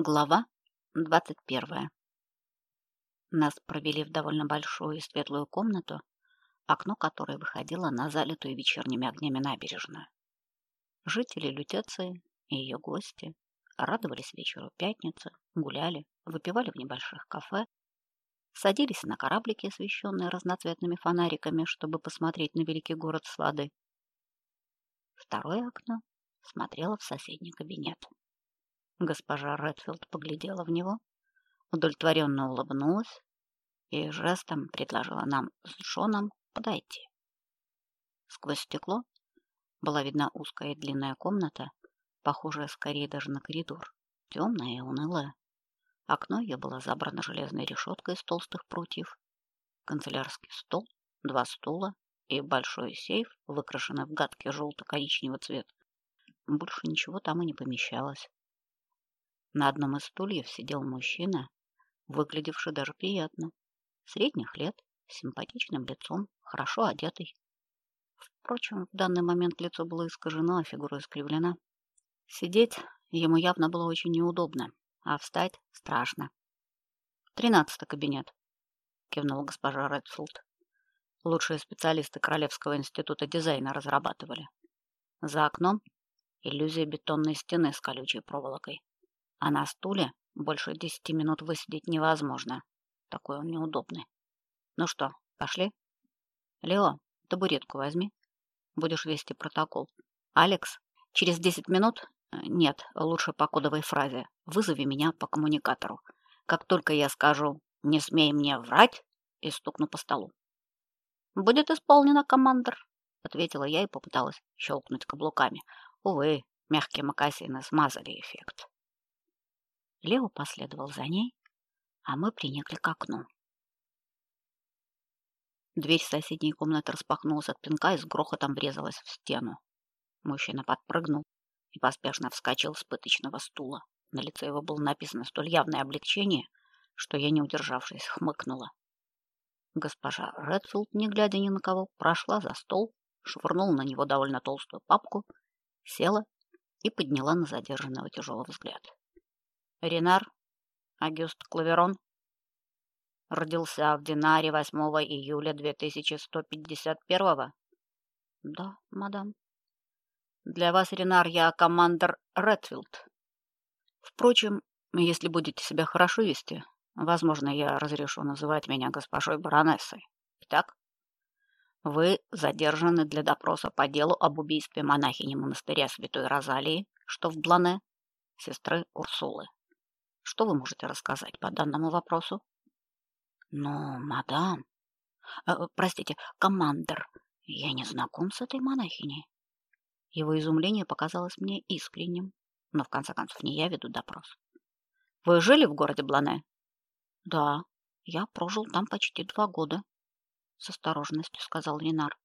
Глава 21. Нас провели в довольно большую и светлую комнату, окно которой выходило на залитую вечерними огнями набережную. Жители Лютеции и ее гости радовались вечеру пятницы, гуляли, выпивали в небольших кафе, садились на кораблики, освещенные разноцветными фонариками, чтобы посмотреть на великий город с воды. Второе окно смотрело в соседний кабинет. Госпожа Редфилд поглядела в него, удовлетворенно улыбнулась и жестом предложила нам с Джоном подойти. Сквозь стекло была видна узкая и длинная комната, похожая скорее даже на коридор, темная и унылая. Окно ее было забрано железной решеткой из толстых прутьев, канцелярский стол, два стула и большой сейф, выкрашенный в гадкий желто-коричневый цвет. Больше ничего там и не помещалось. На одном из стульев сидел мужчина, выглядевший даже приятно, средних лет, с симпатичным лицом, хорошо одетый. Впрочем, в данный момент лицо было искажено, а фигура искривлена. Сидеть ему явно было очень неудобно, а встать страшно. «Тринадцатый кабинет», — кивнула госпожа Редфилд. «Лучшие специалисты Королевского института дизайна разрабатывали. За окном иллюзия бетонной стены с колючей проволокой. А на стуле больше десяти минут высидеть невозможно. Такой он неудобный. Ну что, пошли? Лео, табуретку возьми. Будешь вести протокол. Алекс, через десять минут... Э, нет, лучше по кодовой фразе. Вызови меня по коммуникатору. Как только я скажу «не смей мне врать» и стукну по столу. «Будет исполнено, командор», — ответила я и попыталась щелкнуть каблуками. Увы, мягкие мокасины смазали эффект. Лео последовал за ней, а мы приникли к окну. Дверь соседней комнаты распахнулась от пинка и с грохотом врезалась в стену. Мужчина подпрыгнул и поспешно вскочил с пыточного стула. На лице его было написано столь явное облегчение, что я, не удержавшись, хмыкнула. Госпожа Редфилд, не глядя ни на кого, прошла за стол, швырнула на него довольно толстую папку, села и подняла на задержанного тяжелый взгляд. Ренар Агюст Клаверон родился в Динаре 8 июля 2151 Да, мадам. Для вас, Ренар, я командир Редфилд. Впрочем, если будете себя хорошо вести, возможно, я разрешу называть меня госпожой баронессой. Итак, вы задержаны для допроса по делу об убийстве монахини монастыря Святой Розалии, что в Блане, сестры Урсулы. Что вы можете рассказать по данному вопросу? Но, мадам, э, простите, командир, я не знаком с этой монахиней. Его изумление показалось мне искренним, но в конце концов не я веду допрос. Вы жили в городе Блане? Да, я прожил там почти два года, с осторожностью сказал Ренар.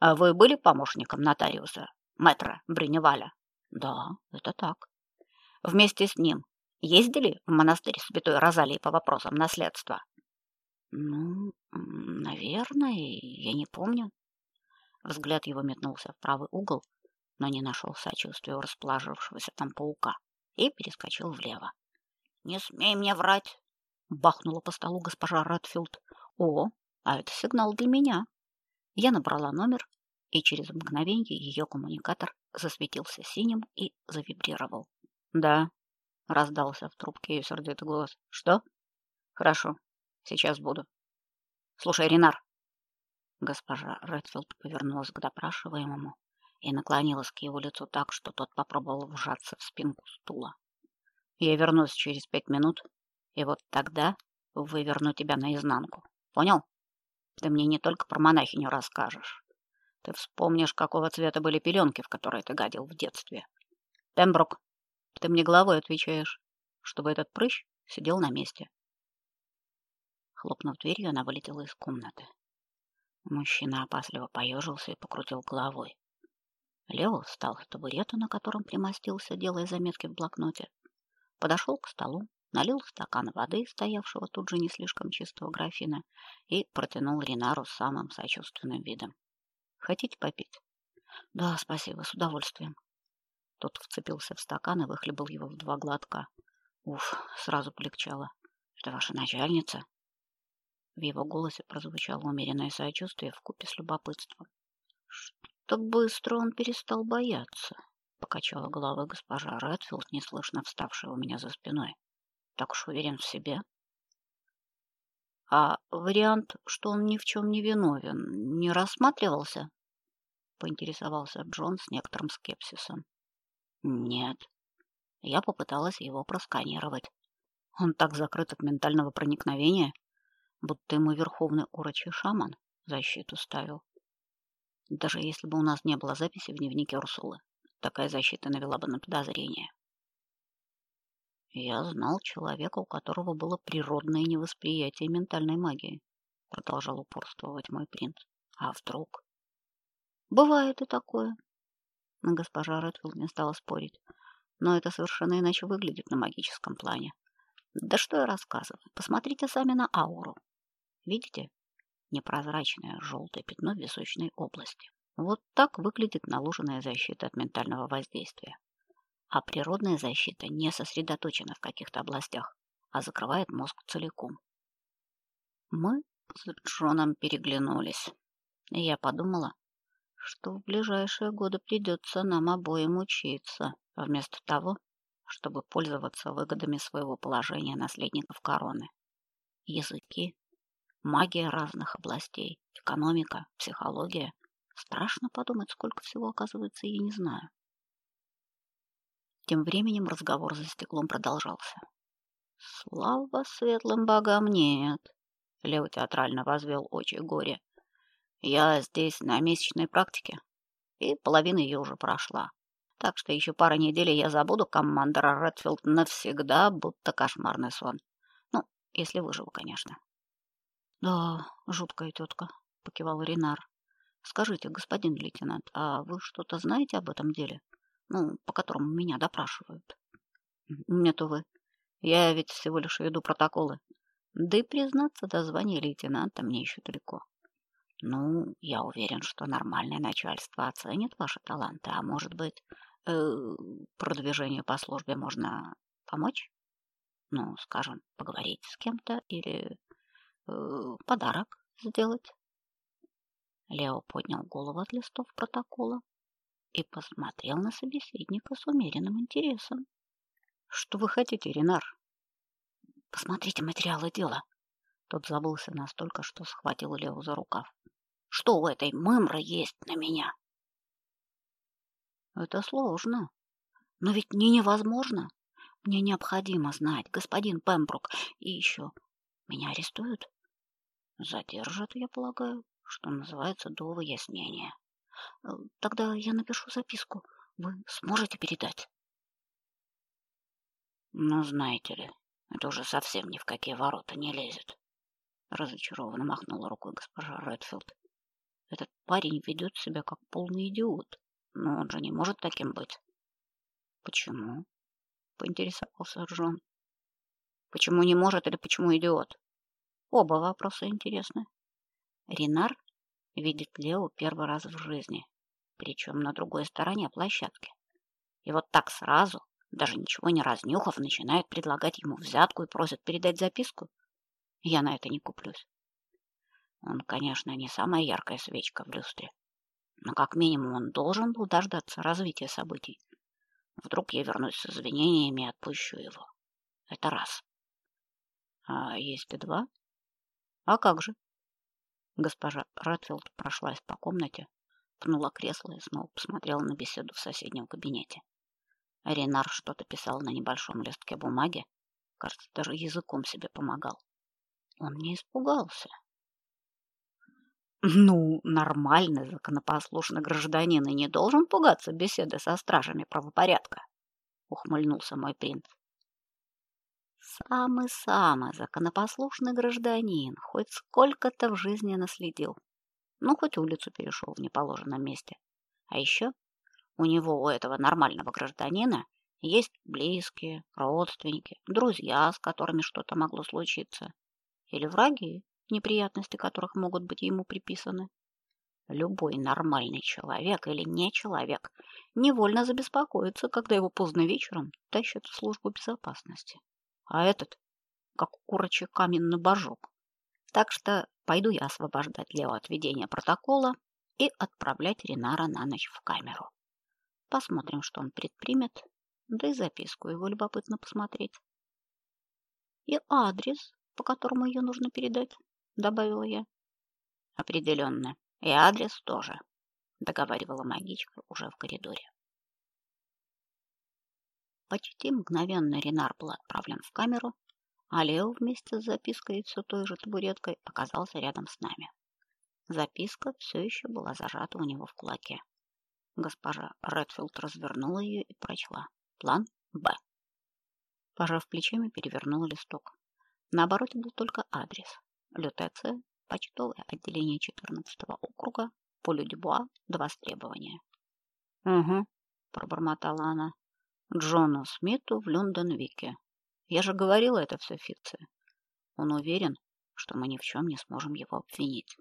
А вы были помощником нотариуса, мэтра Бриневаля? Да, это так. Вместе с ним Ездили в монастырь Святой Розалии по вопросам наследства? Ну, наверное, я не помню. Взгляд его метнулся в правый угол, но не нашел сочувствия у расположившегося там паука и перескочил влево. «Не смей мне врать!» — бахнула по столу госпожа Редфилд. «О, а это сигнал для меня!» Я набрала номер, и через мгновенье ее коммуникатор засветился синим и завибрировал. «Да», Раздался в трубке ее сердитый голос. Что? Хорошо. Сейчас буду. Слушай, Ренар. Госпожа Редфилд повернулась к допрашиваемому и наклонилась к его лицу так, что тот попробовал вжаться в спинку стула. Я вернусь через пять минут, и вот тогда выверну тебя наизнанку. Понял? Ты мне не только про монахиню расскажешь. Ты вспомнишь, какого цвета были пеленки, в которые ты гадил в детстве. Тембрук, ты мне головой отвечаешь, чтобы этот прыщ сидел на месте. Хлопнув дверью, она вылетела из комнаты. Мужчина опасливо поежился и покрутил головой. Лео встал с табурета, на котором примостился, делая заметки в блокноте. Подошел к столу, налил стакан воды, стоявшего тут же не слишком чистого графина, и протянул Ринару самым сочувственным видом. «Хотите попить?» «Да, спасибо, с удовольствием», тот вцепился в стакан и выхлебал его в два глотка. Уф, сразу полегчало. Это ваша начальница? В его голосе прозвучало умеренное сочувствие вкупе с любопытством. Что быстро он перестал бояться, покачала головой госпожа Редфилд, неслышно вставшая у меня за спиной. Так уж уверен в себе. А вариант, что он ни в чем не виновен, не рассматривался? Поинтересовался Джон с некоторым скепсисом. Нет. Я попыталась его просканировать. Он так закрыт от ментального проникновения, будто ему верховный урочий шаман защиту ставил. Даже если бы у нас не было записи в дневнике Урсулы, такая защита навела бы на подозрение. Я знал человека, у которого было природное невосприятие ментальной магии, продолжал упорствовать мой принц. А вдруг? Бывает и такое. Госпожа Редфилд не стала спорить, но это совершенно иначе выглядит на магическом плане. Да что я рассказываю? Посмотрите сами на ауру. Видите? Непрозрачное желтое пятно в височной области. Вот так выглядит наложенная защита от ментального воздействия а природная защита не сосредоточена в каких-то областях, а закрывает мозг целиком. Мы с Джоном переглянулись, и я подумала, что в ближайшие годы придется нам обоим учиться, вместо того, чтобы пользоваться выгодами своего положения наследников короны. Языки, магия разных областей, экономика, психология. Страшно подумать, сколько всего оказывается, я не знаю. Тем временем разговор за стеклом продолжался. Слава светлым богам нет. Лео театрально возвел очи горе. Я здесь на месячной практике, и половина ее уже прошла. Так что еще пара недель я забуду командора Редфилд навсегда, будто кошмарный сон. Ну, если выживу, конечно. Да, жуткая тетка, покивал Ренар. Скажите, господин лейтенант, а вы что-то знаете об этом деле? ну, по которому меня допрашивают. Нет, увы. Я ведь всего лишь веду протоколы. Да и признаться, до звания лейтенанта мне еще далеко. Ну, я уверен, что нормальное начальство оценит ваши таланты, а может быть, э, продвижению по службе можно помочь? Ну, скажем, поговорить с кем-то или э, подарок сделать. Лео поднял голову от листов протокола и посмотрел на собеседника с умеренным интересом. Что вы хотите, Ренар? Посмотрите материалы дела. Тот забылся настолько, что схватил Лео за рукав. Что у этой мымры есть на меня? Это сложно. Но ведь не невозможно. Мне необходимо знать, господин Пембрук, и еще меня арестуют? Задержат, я полагаю, что называется до выяснения. Э, тогда я напишу записку. Вы сможете передать? Ну, знаете ли, это уже совсем ни в какие ворота не лезет. Разочарованно махнула рукой госпожа Редфилд. Этот парень ведет себя как полный идиот. Но он же не может таким быть. Почему? Поинтересовался Джон. Почему не может или почему идиот? Оба вопроса интересны. Ренар видит Лео первый раз в жизни, причем на другой стороне площадки. И вот так сразу, даже ничего не разнюхав, начинает предлагать ему взятку и просит передать записку. Я на это не куплюсь. Он, конечно, не самая яркая свечка в люстре, но как минимум он должен был дождаться развития событий. Вдруг я вернусь с извинениями и отпущу его. Это раз. А есть и два? А как же? Госпожа Ратфилд прошлась по комнате, пнула кресло и снова посмотрела на беседу в соседнем кабинете. Ренар что-то писал на небольшом листке бумаги, кажется, даже языком себе помогал. Он не испугался. Ну, нормальный законопослушный гражданин и не должен пугаться беседы со стражами правопорядка, ухмыльнулся мой принц. Самый-самый законопослушный гражданин, хоть сколько-то в жизни наследил. Ну, хоть улицу перешел в неположенном месте. А еще у него, у этого нормального гражданина, есть близкие, родственники, друзья, с которыми что-то могло случиться. Или враги, неприятности которых могут быть ему приписаны. Любой нормальный человек или не человек невольно забеспокоится, когда его поздно вечером тащат в службу безопасности. а этот как курочий каменный божок. Так что пойду я освобождать Лео от ведения протокола и отправлять Ринара на ночь в камеру. Посмотрим, что он предпримет, да и записку его любопытно посмотреть. И адрес, по которому ее нужно передать, добавила я. Определенно. И адрес тоже, договаривала магичка уже в коридоре. Почти мгновенно Ренар был отправлен в камеру, а Лео вместе с запиской и все той же табуреткой оказался рядом с нами. Записка все еще была зажата у него в кулаке. Госпожа Редфилд развернула ее и прочла. План Б. Пожав плечами, перевернула листок. На обороте был только адрес. Лютеция, почтовое отделение 14 округа, поле Дюбуа, до востребования. «Угу», — пробормотала она. «Джону Смиту в Лондон-Вике. Я же говорила, это все фикция. Он уверен, что мы ни в чем не сможем его обвинить.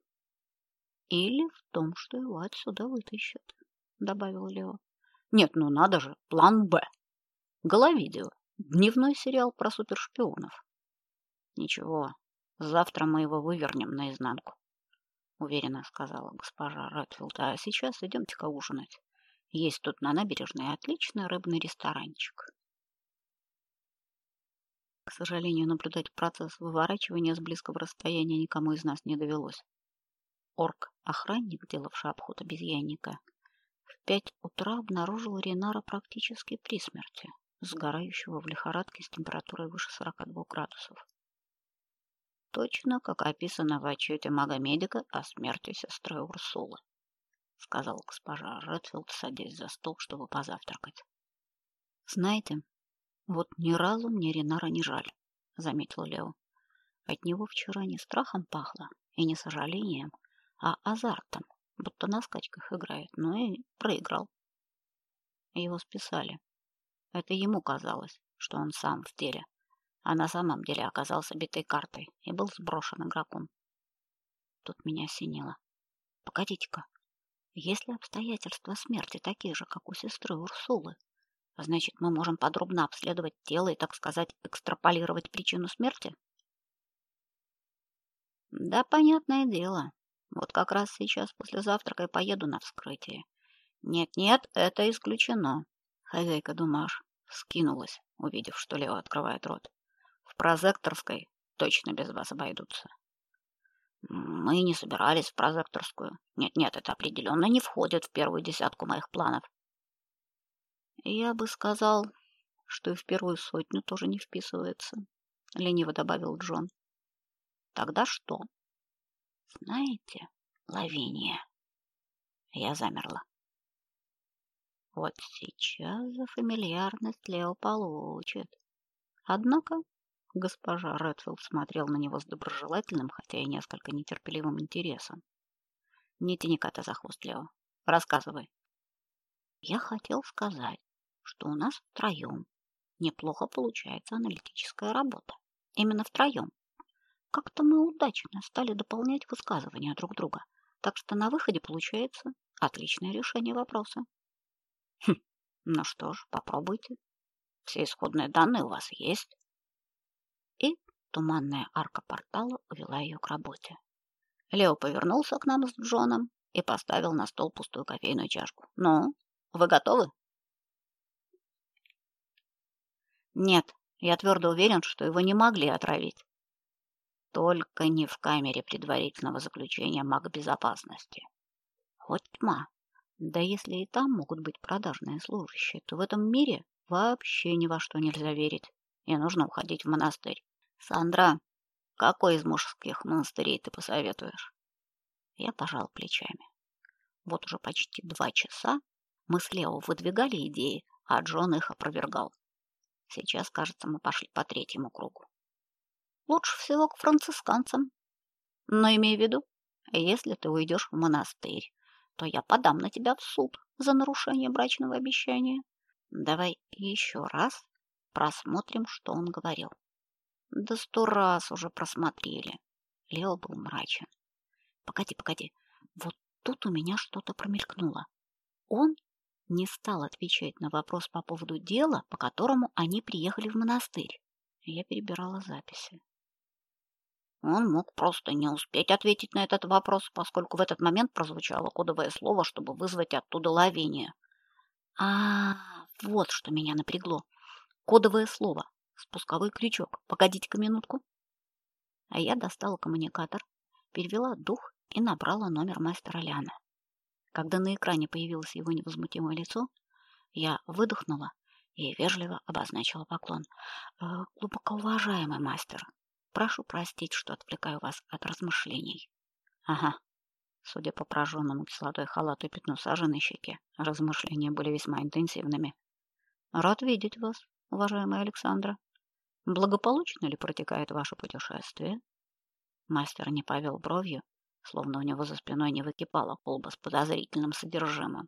Или в том, что его отсюда вытащат, добавил Лео. Нет, ну надо же, план Б. Головидео. Дневной сериал про супершпионов. Ничего, завтра мы его вывернем наизнанку, уверенно сказала госпожа Редфилд. А сейчас идемте-ка ужинать. Есть тут на набережной отличный рыбный ресторанчик. К сожалению, наблюдать процесс выворачивания с близкого расстояния никому из нас не довелось. Орк-охранник, делавший обход обезьянника, в пять утра обнаружил Ренара практически при смерти, сгорающего в лихорадке с температурой выше 42 градусов. Точно, как описано в отчете мага-медика о смерти сестры Урсулы, сказала госпожа Редфилд, садясь за стол, чтобы позавтракать. Знаете, вот ни разу мне Ренара не жаль, заметил Лео. От него вчера не страхом пахло и не сожалением, а азартом, будто на скачках играет, но и проиграл. Его списали. Это ему казалось, что он сам в деле, а на самом деле оказался битой картой и был сброшен игроком. Тут меня осенило. Погодите-ка, если обстоятельства смерти такие же, как у сестры Урсулы, Значит, мы можем подробно обследовать тело и, так сказать, экстраполировать причину смерти? Да, понятное дело. Вот как раз сейчас после завтрака и поеду на вскрытие. Нет-нет, это исключено. Хозяйка Думаш скинулась, увидев, что Лео открывает рот. В прозекторской точно без вас обойдутся. Мы не собирались в прозекторскую. Нет-нет, это определенно не входит в первую десятку моих планов. Я бы сказал, что и в первую сотню тоже не вписывается, лениво добавил Джон. Тогда что? Знаете, Лавиния. Я замерла. Вот сейчас за фамильярность Лео получит. Однако госпожа Редфилд смотрел на него с доброжелательным, хотя и несколько нетерпеливым интересом. Не тяни кота за хвост, Лео. Рассказывай. Я хотел сказать, что у нас втроем неплохо получается аналитическая работа. Именно втроем. Как-то мы удачно стали дополнять высказывания друг друга, так что на выходе получается отличное решение вопроса. Хм, ну что ж, попробуйте. Все исходные данные у вас есть. Туманная арка портала увела ее к работе. Лео повернулся к нам с Джоном и поставил на стол пустую кофейную чашку. Ну, вы готовы? Нет, я твердо уверен, что его не могли отравить. Только не в камере предварительного заключения магбезопасности. Вот тьма. Да если и там могут быть продажные служащие, то в этом мире вообще ни во что нельзя верить. И нужно уходить в монастырь. Сандра, какой из мужских монастырей ты посоветуешь? Я пожал плечами. Вот уже почти два часа мы с Лео выдвигали идеи, а Джон их опровергал. Сейчас, кажется, мы пошли по третьему кругу. Лучше всего к францисканцам. Но имей в виду, если ты уйдешь в монастырь, то я подам на тебя в суд за нарушение брачного обещания. Давай еще раз просмотрим, что он говорил. Да сто раз уже просмотрели. Лео был мрачен. Погоди, погоди. Вот тут у меня что-то промелькнуло. Он не стал отвечать на вопрос по поводу дела, по которому они приехали в монастырь. Я перебирала записи. Он мог просто не успеть ответить на этот вопрос, поскольку в этот момент прозвучало кодовое слово, чтобы вызвать оттуда лавение. А, вот что меня напрягло. Кодовое слово. Спусковой крючок. Погодите-ка минутку. А я достала коммуникатор, перевела дух и набрала номер мастера Ляна. Когда на экране появилось его невозмутимое лицо, я выдохнула и вежливо обозначила поклон. «Э, «Глубоко уважаемый мастер, прошу простить, что отвлекаю вас от размышлений». «Ага». Судя по прожженному кислотой халату и пятну сажи на щеке, размышления были весьма интенсивными. «Рад видеть вас, уважаемая Александра. Благополучно ли протекает ваше путешествие?» Мастер не повел бровью, словно у него за спиной не выкипала колба с подозрительным содержимым.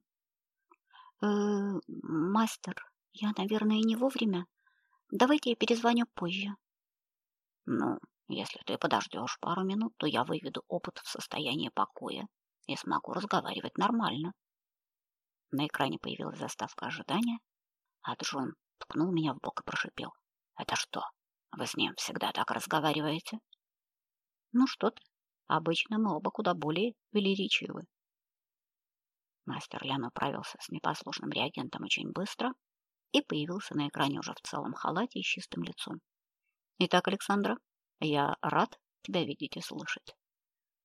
«Э, -э мастер, я, наверное, не вовремя. Давайте я перезвоню позже. Ну, если ты подождешь пару минут, то я выведу опыт в состояние покоя и смогу разговаривать нормально. На экране появилась заставка ожидания, а Джон ткнул меня в бок и прошипел. «Это что, вы с ним всегда так разговариваете?» «Ну что ты, обычно мы оба куда более велеречивы». Мастер Лян управился с непослушным реагентом очень быстро и появился на экране уже в целом халате и чистым лицом. «Итак, Александра, я рад тебя видеть и слышать.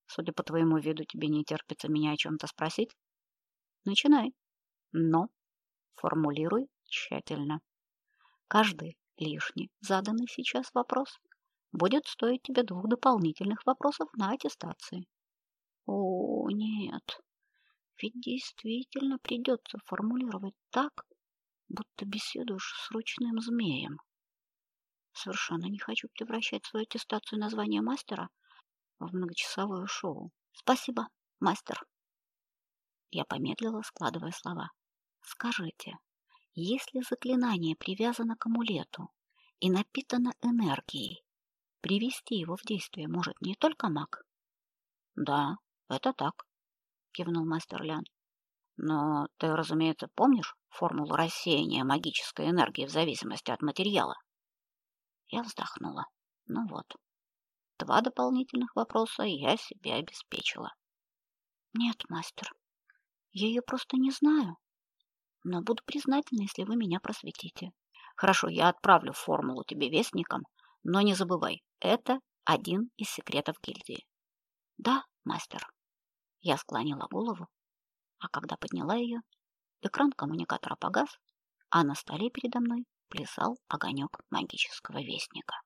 Судя по твоему виду, тебе не терпится меня о чем-то спросить? Начинай. Но формулируй тщательно. Каждый лишний заданный сейчас вопрос будет стоить тебе двух дополнительных вопросов на аттестации. О, нет. Ведь действительно придется формулировать так, будто беседуешь с ручным змеем. Совершенно не хочу превращать свою аттестацию на звание мастера в многочасовое шоу. Спасибо, мастер. Я помедлила, складывая слова. Скажите, если заклинание привязано к амулету и напитано энергией, привести его в действие может не только маг? Да, это так, кивнул мастер Лян. Но ты, разумеется, помнишь формулу рассеяния магической энергии в зависимости от материала? Я вздохнула. Ну вот. Два дополнительных вопроса я себе обеспечила. Нет, мастер. Я ее просто не знаю. Но буду признательна, если вы меня просветите. Хорошо, я отправлю формулу тебе вестником, но не забывай, это один из секретов гильдии. Да, мастер. Я склонила голову а когда подняла ее, экран коммуникатора погас, а на столе передо мной плясал огонек магического вестника.